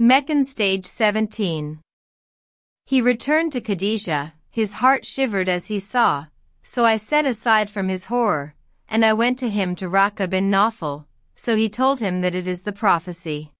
Meccan Stage 17 He returned to Khadijah, his heart shivered as he saw, so I set aside from his horror, and I went to him to Waraqa bin Nawfal, so he told him that it is the prophecy.